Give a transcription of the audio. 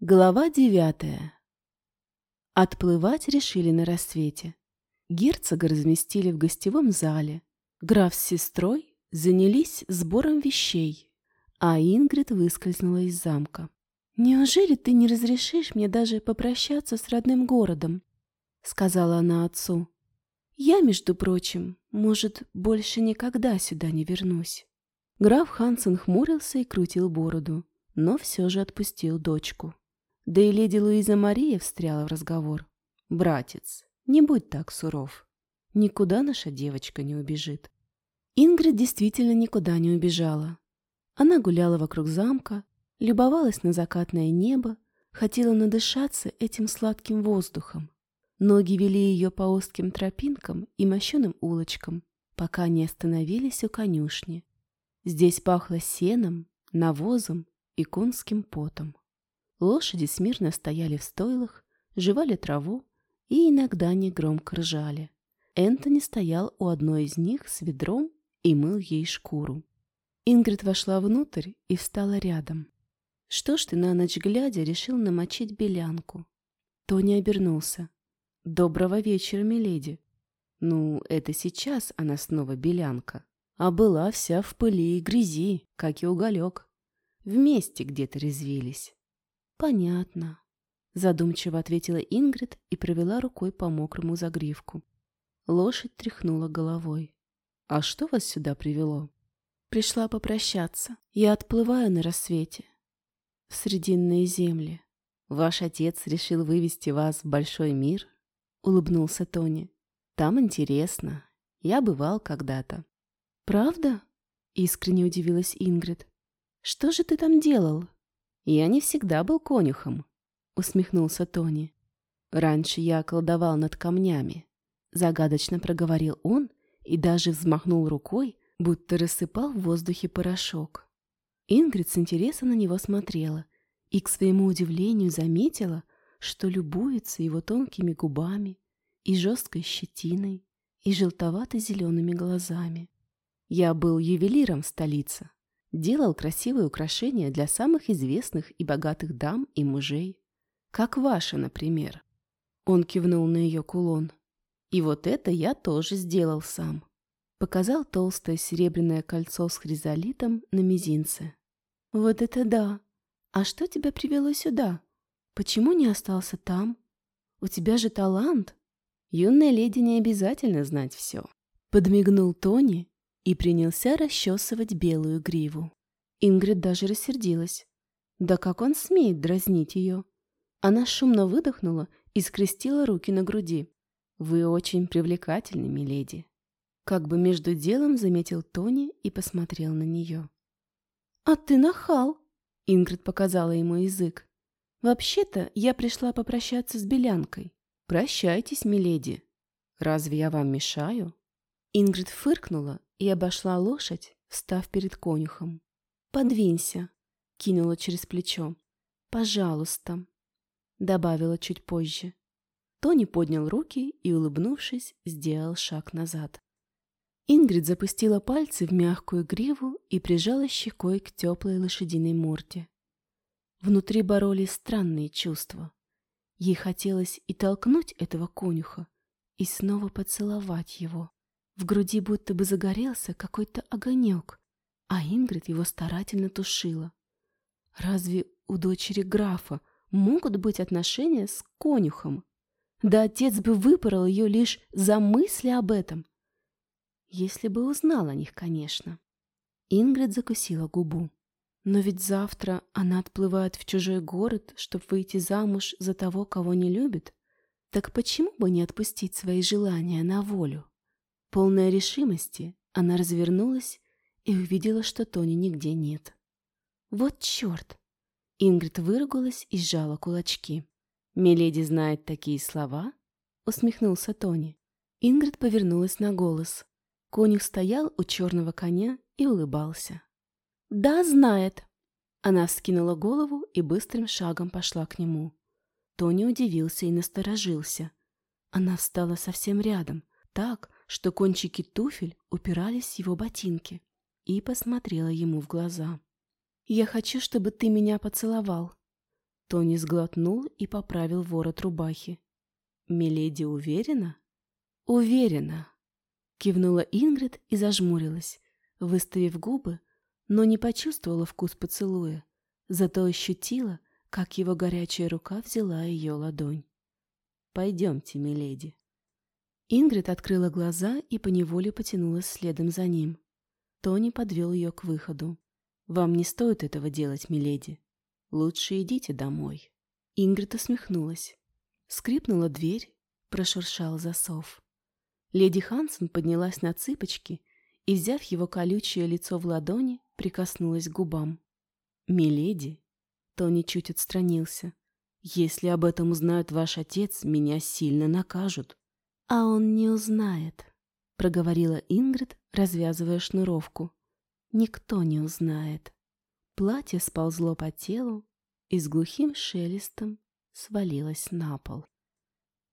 Глава девятая. Отплывать решили на рассвете. Герцога разместили в гостевом зале. Граф с сестрой занялись сбором вещей, а Ингрид выскользнула из замка. «Неужели ты не разрешишь мне даже попрощаться с родным городом?» — сказала она отцу. «Я, между прочим, может, больше никогда сюда не вернусь». Граф Хансен хмурился и крутил бороду, но все же отпустил дочку. Да и леди Луиза Мария встряла в разговор. «Братец, не будь так суров. Никуда наша девочка не убежит». Ингрид действительно никуда не убежала. Она гуляла вокруг замка, любовалась на закатное небо, хотела надышаться этим сладким воздухом. Ноги вели ее по узким тропинкам и мощеным улочкам, пока не остановились у конюшни. Здесь пахло сеном, навозом и конским потом. Лошади смирно стояли в стойлах, жевали траву и иногда негромко ржали. Энтони стоял у одной из них с ведром и мыл ей шкуру. Ингрид вошла внутрь и встала рядом. «Что ж ты на ночь глядя решил намочить белянку?» Тони обернулся. «Доброго вечера, миледи». «Ну, это сейчас она снова белянка, а была вся в пыли и грязи, как и уголек. Вместе где-то резвились». «Понятно», — задумчиво ответила Ингрид и провела рукой по мокрому загривку. Лошадь тряхнула головой. «А что вас сюда привело?» «Пришла попрощаться. Я отплываю на рассвете. В Срединные земли. Ваш отец решил вывести вас в большой мир?» — улыбнулся Тони. «Там интересно. Я бывал когда-то». «Правда?» — искренне удивилась Ингрид. «Что же ты там делал?» «Я не всегда был конюхом», — усмехнулся Тони. «Раньше я колдовал над камнями», — загадочно проговорил он и даже взмахнул рукой, будто рассыпал в воздухе порошок. Ингрид с интересом на него смотрела и, к своему удивлению, заметила, что любуется его тонкими губами и жесткой щетиной, и желтовато-зелеными глазами. Я был ювелиром в столице, делал красивые украшения для самых известных и богатых дам и мужей. Как ваша, например. Он кивнул на ее кулон. И вот это я тоже сделал сам. Показал толстое серебряное кольцо с хризолитом на мизинце. Вот это да! А что тебя привело сюда? Почему не остался там? У тебя же талант. Юная леди не обязательно знать все. Подмигнул Тони и принялся расчесывать белую гриву. Ингрид даже рассердилась. Да как он смеет дразнить ее? Она шумно выдохнула и скрестила руки на груди. «Вы очень привлекательны, миледи». Как бы между делом заметил Тони и посмотрел на нее. «А ты нахал!» Ингрид показала ему язык. «Вообще-то я пришла попрощаться с Белянкой. Прощайтесь, миледи. Разве я вам мешаю?» Ингрид фыркнула и обошла лошадь, встав перед конюхом. «Подвинься», — кинула через плечо. «Пожалуйста», — добавила чуть позже. Тони поднял руки и, улыбнувшись, сделал шаг назад. Ингрид запустила пальцы в мягкую гриву и прижала щекой к теплой лошадиной морде. Внутри боролись странные чувства. Ей хотелось и толкнуть этого конюха, и снова поцеловать его. В груди будто бы загорелся какой-то огонек, а Ингрид его старательно тушила. Разве у дочери графа могут быть отношения с конюхом? Да отец бы выпорол ее лишь за мысли об этом. Если бы узнал о них, конечно. Ингрид закусила губу. Но ведь завтра она отплывает в чужой город, чтобы выйти замуж за того, кого не любит. Так почему бы не отпустить свои желания на волю? Полная решимости, она развернулась и увидела, что Тони нигде нет. «Вот черт!» Ингрид выругалась и сжала кулачки. «Миледи знает такие слова?» усмехнулся Тони. Ингрид повернулась на голос. Конюх стоял у черного коня и улыбался. «Да, знает!» Она вскинула голову и быстрым шагом пошла к нему. Тони удивился и насторожился. Она встала совсем рядом, так, что кончики туфель упирались в его ботинки, и посмотрела ему в глаза. «Я хочу, чтобы ты меня поцеловал». Тони сглотнул и поправил ворот рубахи. «Миледи уверена?» «Уверена», — кивнула Ингрид и зажмурилась, выставив губы, но не почувствовала вкус поцелуя, зато ощутила, как его горячая рука взяла ее ладонь. «Пойдемте, миледи». Ингрид открыла глаза и поневоле потянулась следом за ним. Тони подвел ее к выходу. «Вам не стоит этого делать, миледи. Лучше идите домой». Ингрид усмехнулась. Скрипнула дверь, прошуршал засов. Леди Хансен поднялась на цыпочки и, взяв его колючее лицо в ладони, прикоснулась к губам. «Миледи!» Тони чуть отстранился. «Если об этом узнает ваш отец, меня сильно накажут». «А он не узнает», — проговорила Ингрид, развязывая шнуровку. «Никто не узнает». Платье сползло по телу и с глухим шелестом свалилось на пол.